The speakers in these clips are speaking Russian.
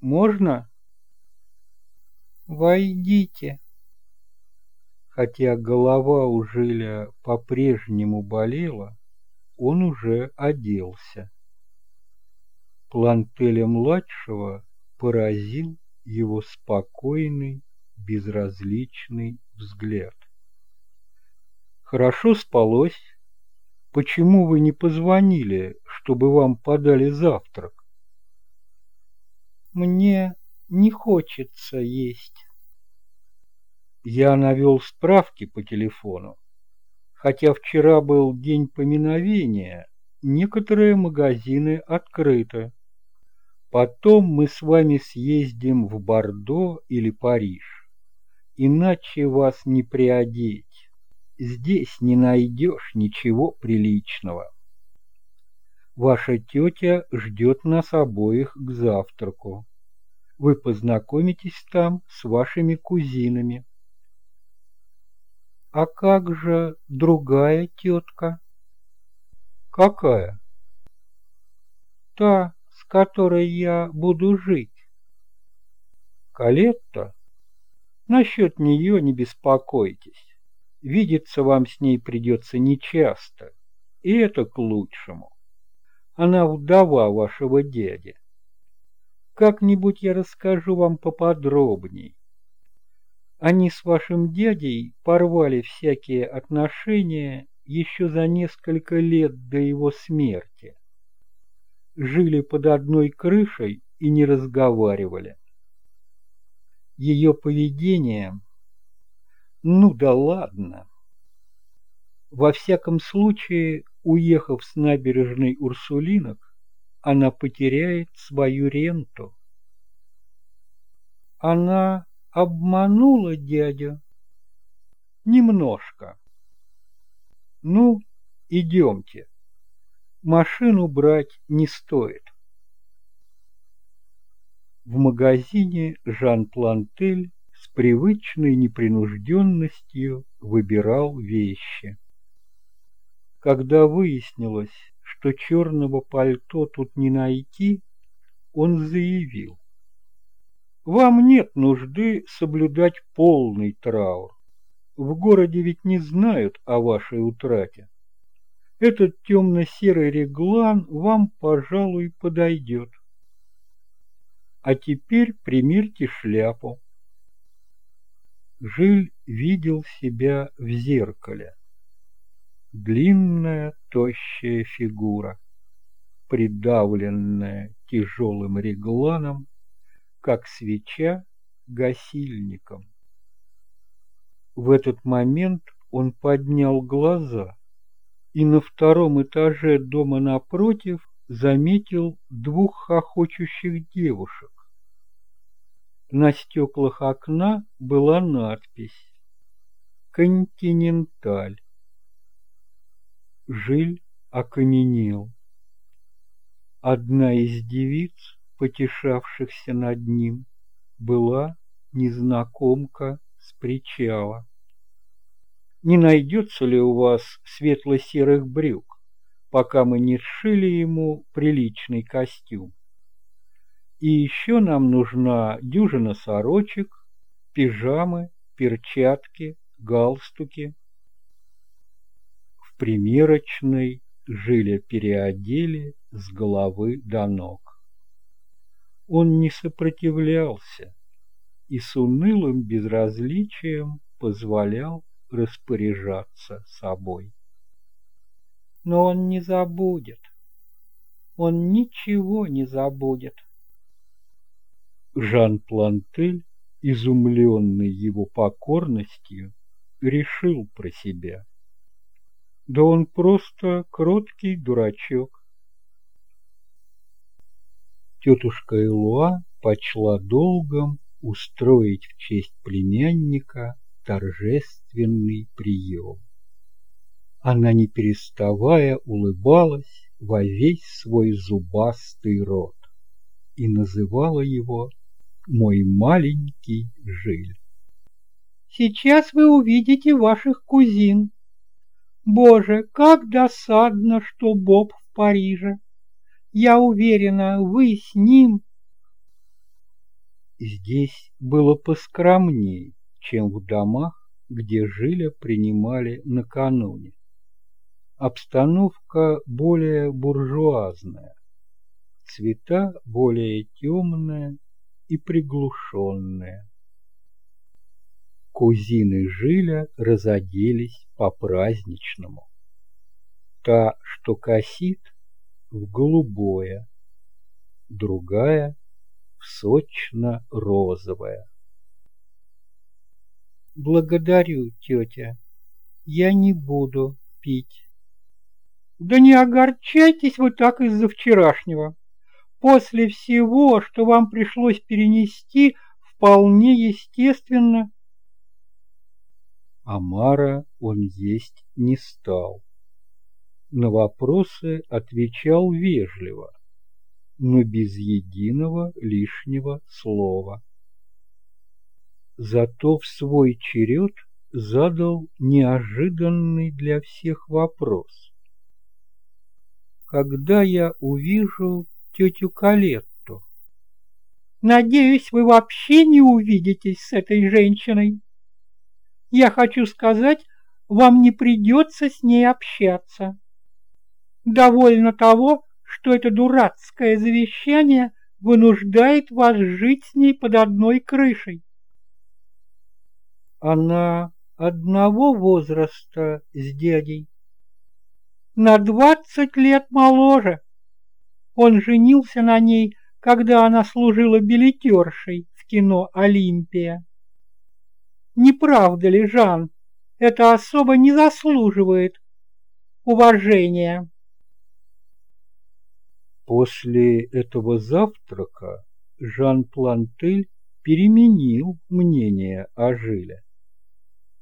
Можно?» «Войдите». Хотя голова у Жиля по-прежнему болела, он уже оделся. Плантеля-младшего поразил его спокойный, безразличный взгляд. «Хорошо спалось. Почему вы не позвонили, чтобы вам подали завтрак?» «Мне не хочется есть». Я навел справки по телефону. Хотя вчера был день поминовения, некоторые магазины открыты. Потом мы с вами съездим в Бордо или Париж. Иначе вас не приодеть. Здесь не найдешь ничего приличного. Ваша тетя ждет нас обоих к завтраку. Вы познакомитесь там с вашими кузинами. А как же другая тетка? Какая? Та, с которой я буду жить. Калетта? Насчет нее не беспокойтесь. Видеться вам с ней придется нечасто, и это к лучшему. Она вдова вашего дяди. Как-нибудь я расскажу вам поподробней. Они с вашим дядей порвали всякие отношения еще за несколько лет до его смерти. Жили под одной крышей и не разговаривали. Ее поведение... Ну да ладно. Во всяком случае, уехав с набережной Урсулинок, она потеряет свою ренту. Она обманула дядю? Немножко. Ну, идемте. Машину брать не стоит. В магазине Жан Плантель с привычной непринужденностью выбирал вещи. Когда выяснилось, что черного пальто тут не найти, он заявил. Вам нет нужды соблюдать полный траур. В городе ведь не знают о вашей утрате. Этот темно-серый реглан вам, пожалуй, подойдет. А теперь примерьте шляпу. Жиль видел себя в зеркале. Длинная, тощая фигура, придавленная тяжелым регланом, как свеча гасильником. В этот момент он поднял глаза и на втором этаже дома напротив заметил двух хохочущих девушек. На стеклах окна была надпись «Континенталь». Жиль окаменел. Одна из девиц потешавшихся над ним, была незнакомка с причала. Не найдется ли у вас светло-серых брюк, пока мы не сшили ему приличный костюм? И еще нам нужна дюжина сорочек, пижамы, перчатки, галстуки. Примерочной Жиля переодели с головы до ног. Он не сопротивлялся и с унылым безразличием позволял распоряжаться собой. Но он не забудет. Он ничего не забудет. Жан Плантель, изумленный его покорностью, решил про себя. Да он просто кроткий дурачок. Тетушка Элуа почла долгом устроить в честь племянника торжественный прием. Она, не переставая, улыбалась во весь свой зубастый рот и называла его «мой маленький жиль». «Сейчас вы увидите ваших кузин. Боже, как досадно, что Боб в Париже!» Я уверена, вы с ним. Здесь было поскромней, чем в домах, где Жиля принимали накануне. Обстановка более буржуазная, цвета более темные и приглушенные. Кузины Жиля разоделись по-праздничному. Та, что косит, в голубое, другая в сочно-розовое. Благодарю, тетя. Я не буду пить. Да не огорчайтесь вы так из-за вчерашнего. После всего, что вам пришлось перенести, вполне естественно. Амара он есть не стал. На вопросы отвечал вежливо, но без единого лишнего слова. Зато в свой черед задал неожиданный для всех вопрос. Когда я увижу тетю Калетту? Надеюсь, вы вообще не увидитесь с этой женщиной. Я хочу сказать, вам не придется с ней общаться. Довольно того, что это дурацкое завещание вынуждает вас жить с ней под одной крышей. Она одного возраста с дядей? На двадцать лет моложе. Он женился на ней, когда она служила билетершей в кино «Олимпия». Не правда ли, Жан, это особо не заслуживает уважения? После этого завтрака Жан Плантель переменил мнение о Жиле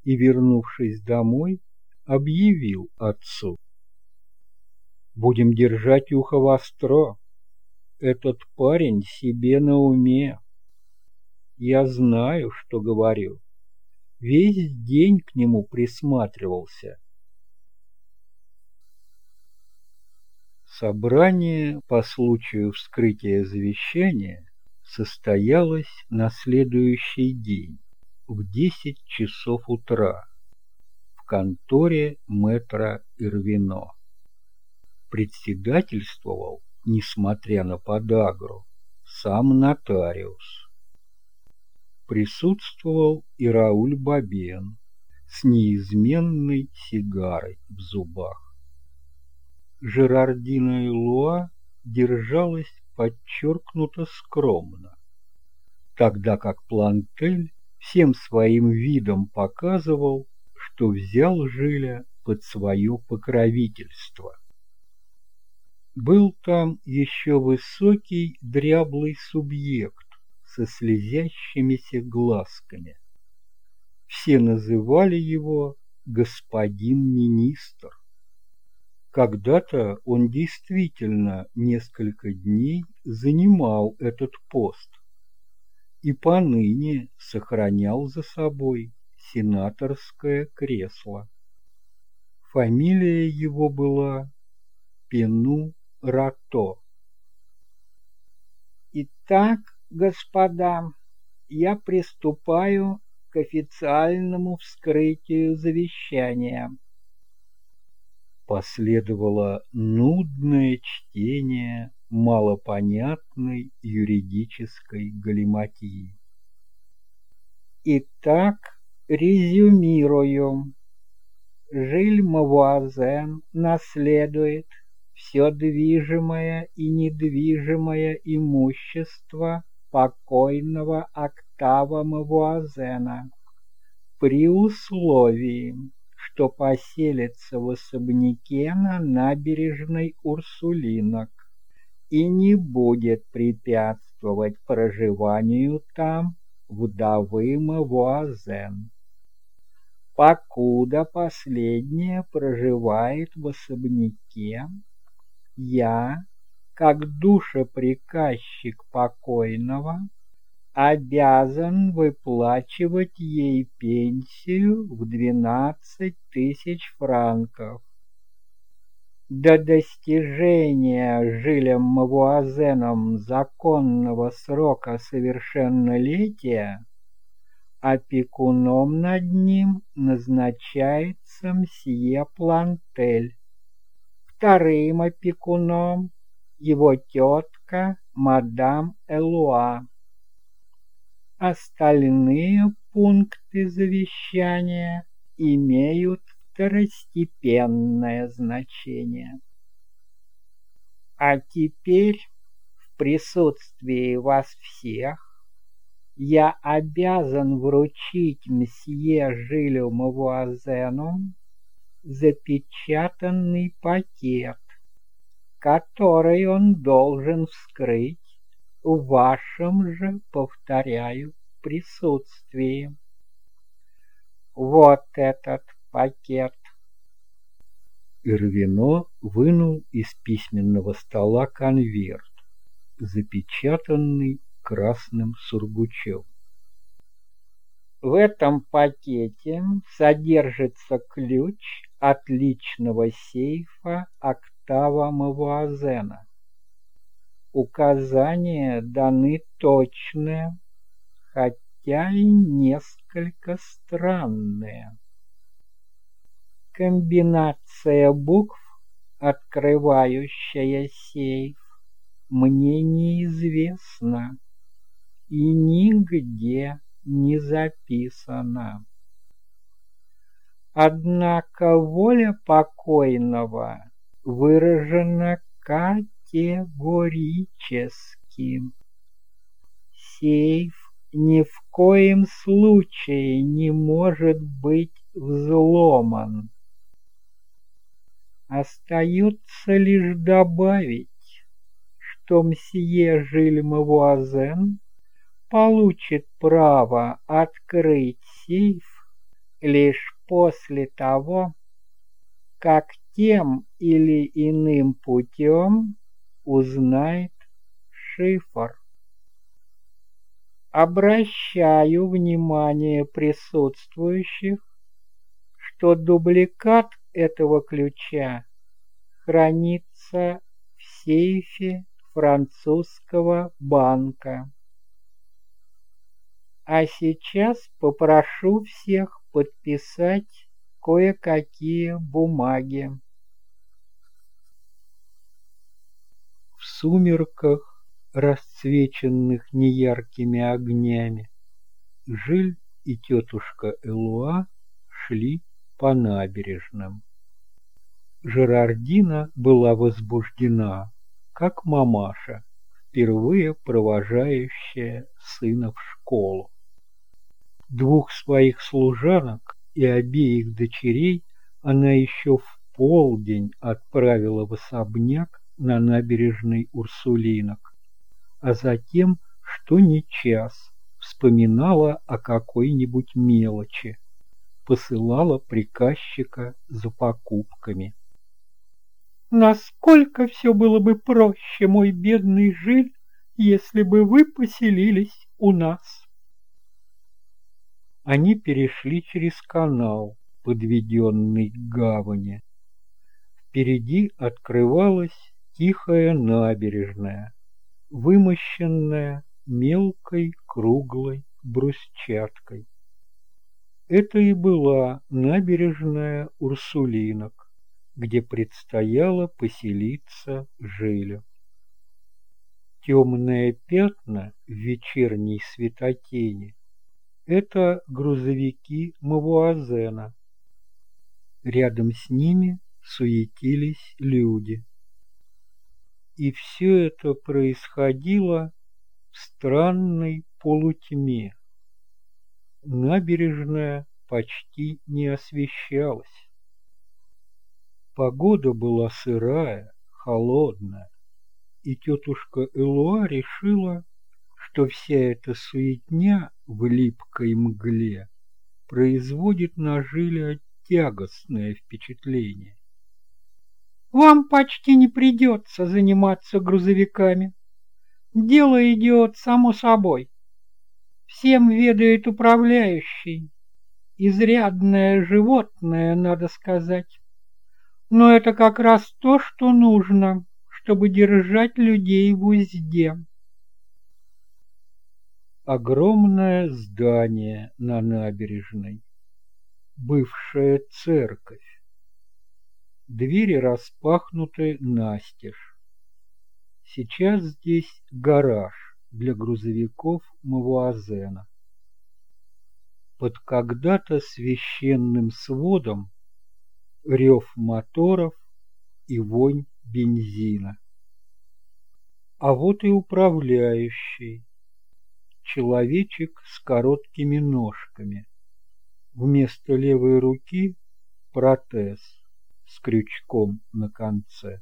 и, вернувшись домой, объявил отцу. «Будем держать ухо востро. Этот парень себе на уме. Я знаю, что говорю. Весь день к нему присматривался. Собрание по случаю вскрытия завещания состоялось на следующий день в десять часов утра в конторе мэтра Ирвино. Председательствовал, несмотря на подагру, сам нотариус. Присутствовал и Рауль Бабен с неизменной сигарой в зубах. Жерардина и Луа держалась подчеркнуто скромно, тогда как Плантель всем своим видом показывал, что взял Жиля под свое покровительство. Был там еще высокий дряблый субъект со слезящимися глазками. Все называли его господин министр. Когда-то он действительно несколько дней занимал этот пост и поныне сохранял за собой сенаторское кресло. Фамилия его была Пену Рато. Итак, господа, я приступаю к официальному вскрытию завещания. Последовало нудное чтение малопонятной юридической галиматии. Итак, резюмируем. Жиль Мавуазен наследует все движимое и недвижимое имущество покойного Октава Мавуазена при условии, что поселится в особняке на набережной Урсулинок и не будет препятствовать проживанию там вдовы Мавуазен. Покуда последняя проживает в особняке, я, как душеприказчик покойного, обязан выплачивать ей пенсию в двенадцать тысяч франков. До достижения Жилем Мавуазеном законного срока совершеннолетия опекуном над ним назначается мсье Плантель. Вторым опекуном его тетка мадам Элуа. Остальные пункты завещания имеют второстепенное значение. А теперь в присутствии вас всех я обязан вручить мсье Жилю Мавуазену запечатанный пакет, который он должен вскрыть в вашем же, повторяю, присутствии. Вот этот пакет. Ирвино вынул из письменного стола конверт, запечатанный красным сургучом. В этом пакете содержится ключ от личного сейфа Октава Мавуазена. Указания даны точные, хотя и несколько странные. Комбинация букв, открывающая сейф, мне неизвестна и нигде не записана. Однако воля покойного выражена категорически. Сейф ни в коем случае не может быть взломан. Остается лишь добавить, что мсье Жиль Мавуазен получит право открыть сейф лишь после того, как тем или иным путем узнает шифр. Обращаю внимание присутствующих, что дубликат этого ключа хранится в сейфе французского банка. А сейчас попрошу всех подписать кое-какие бумаги. Сумерках, расцвеченных неяркими огнями, Жиль и тетушка Элуа шли по набережным. Жерардина была возбуждена, как мамаша, впервые провожающая сына в школу. Двух своих служанок и обеих дочерей она еще в полдень отправила в особняк на набережной Урсулинок, а затем, что не час, вспоминала о какой-нибудь мелочи, посылала приказчика за покупками. Насколько все было бы проще, мой бедный Жиль, если бы вы поселились у нас. Они перешли через канал, подведенный к гавани. Впереди открывалась тихая набережная, вымощенная мелкой круглой брусчаткой. Это и была набережная Урсулинок, где предстояло поселиться Жилю. Темные пятна в вечерней светотени — это грузовики Мавуазена. Рядом с ними суетились люди. И все это происходило в странной полутьме набережная почти не освещалась. Погода была сырая, холодная, и тетушка Элуа решила, что вся эта суетня в липкой мгле производит на Жиля тягостное впечатление. «Вам почти не придется заниматься грузовиками. Дело идет само собой всем ведает управляющий. Изрядное животное, надо сказать. Но это как раз то, что нужно, чтобы держать людей в узде. Огромное здание на набережной, бывшая церковь. Двери распахнуты настежь. Сейчас здесь гараж для грузовиков Мавуазена. Под когда-то священным сводом рев моторов и вонь бензина. А вот и управляющий, человечек с короткими ножками. Вместо левой руки протез с крючком на конце.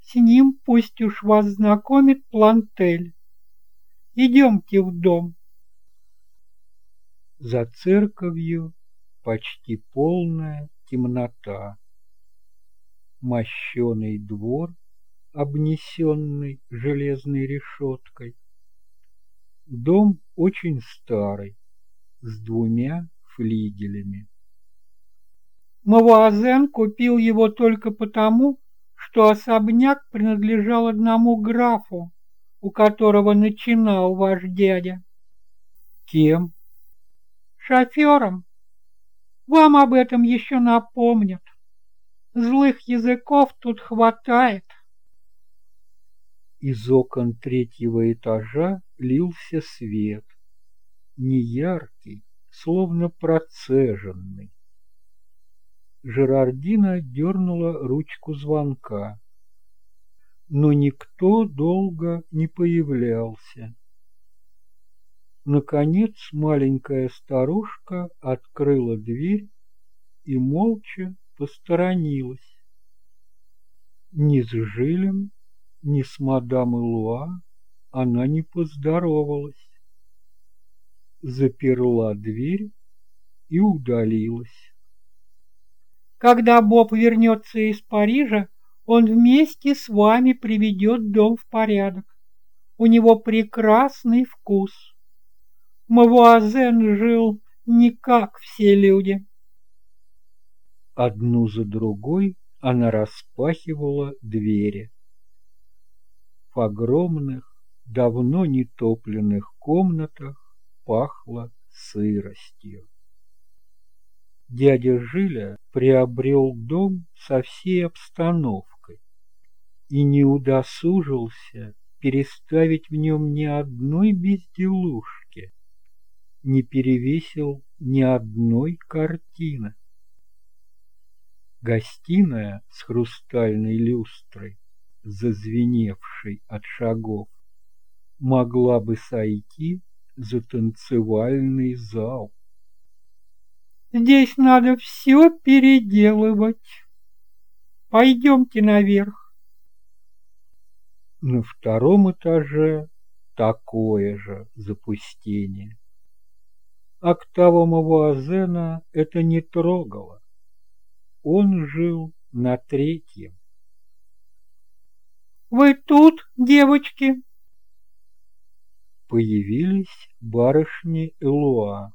С ним пусть уж вас знакомит Плантель. Идемте в дом. За церковью почти полная темнота. Мощеный двор, обнесенный железной решеткой. Дом очень старый, с двумя флигелями. Мавуазен купил его только потому, что особняк принадлежал одному графу, у которого начинал ваш дядя. Кем? Шофером. Вам об этом еще напомнят. Злых языков тут хватает. Из окон третьего этажа лился свет, неяркий, словно процеженный. Жерардина дернула ручку звонка, но никто долго не появлялся. Наконец маленькая старушка открыла дверь и молча посторонилась. Ни с Жилем, ни с мадам Луа она не поздоровалась. Заперла дверь и удалилась. Когда Боб вернется из Парижа, он вместе с вами приведет дом в порядок. У него прекрасный вкус. Мавуазен жил не как все люди. Одну за другой она распахивала двери. В огромных, давно не топленных комнатах пахло сыростью. Дядя Жиля приобрел дом со всей обстановкой и не удосужился переставить в нем ни одной безделушки не перевесил ни одной картины. Гостиная с хрустальной люстрой, зазвеневшей от шагов, могла бы сойти за танцевальный зал. Здесь надо все переделывать. Пойдемте наверх. На втором этаже такое же запустение. Октава Мавуазена это не трогало. Он жил на третьем. «Вы тут, девочки?» Появились барышни Элуа.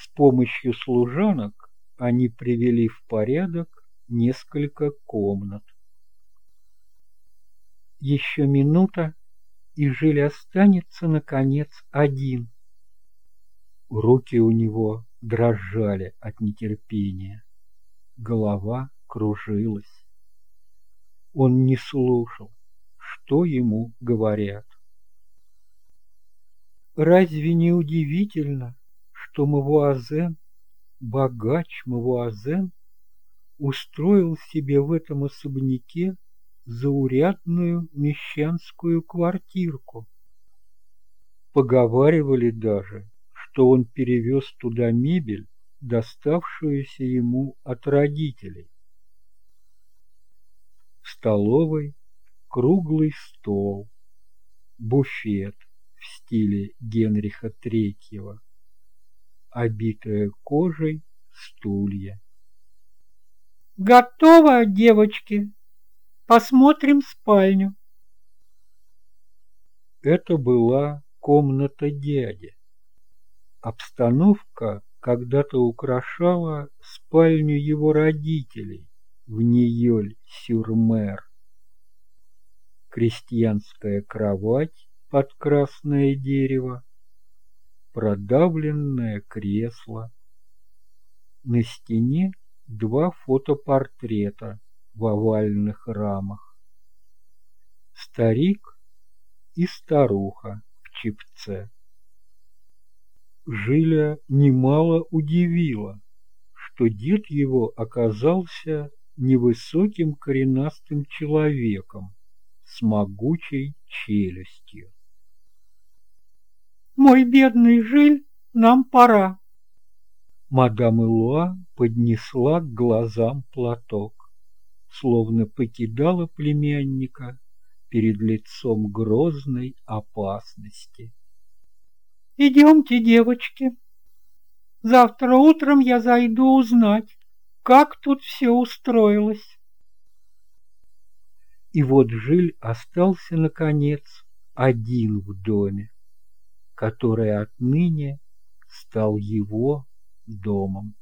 С помощью служанок они привели в порядок несколько комнат. Еще минута, и Жиль останется, наконец, один. Руки у него дрожали от нетерпения. Голова кружилась. Он не слушал, что ему говорят. Разве не удивительно, что Мавуазен, богач Мавуазен, устроил себе в этом особняке заурядную мещанскую квартирку? Поговаривали даже, что он перевез туда мебель, доставшуюся ему от родителей. В столовой круглый стол, буфет в стиле Генриха Третьего, обитая кожей стулья. «Готово, девочки! Посмотрим спальню!» Это была комната дяди. Обстановка когда-то украшала спальню его родителей в Ниёль-Сюр-Мэр. Крестьянская кровать под красное дерево, продавленное кресло. На стене два фотопортрета в овальных рамах. Старик и старуха в чипце. Жиля немало удивило, что дед его оказался невысоким коренастым человеком с могучей челюстью. «Мой бедный Жиль, нам пора!» Мадам Илуа поднесла к глазам платок, словно покидала племянника перед лицом грозной опасности. «Идемте, девочки. Завтра утром я зайду узнать, как тут все устроилось». И вот Жиль остался, наконец, один в доме, который отныне стал его домом.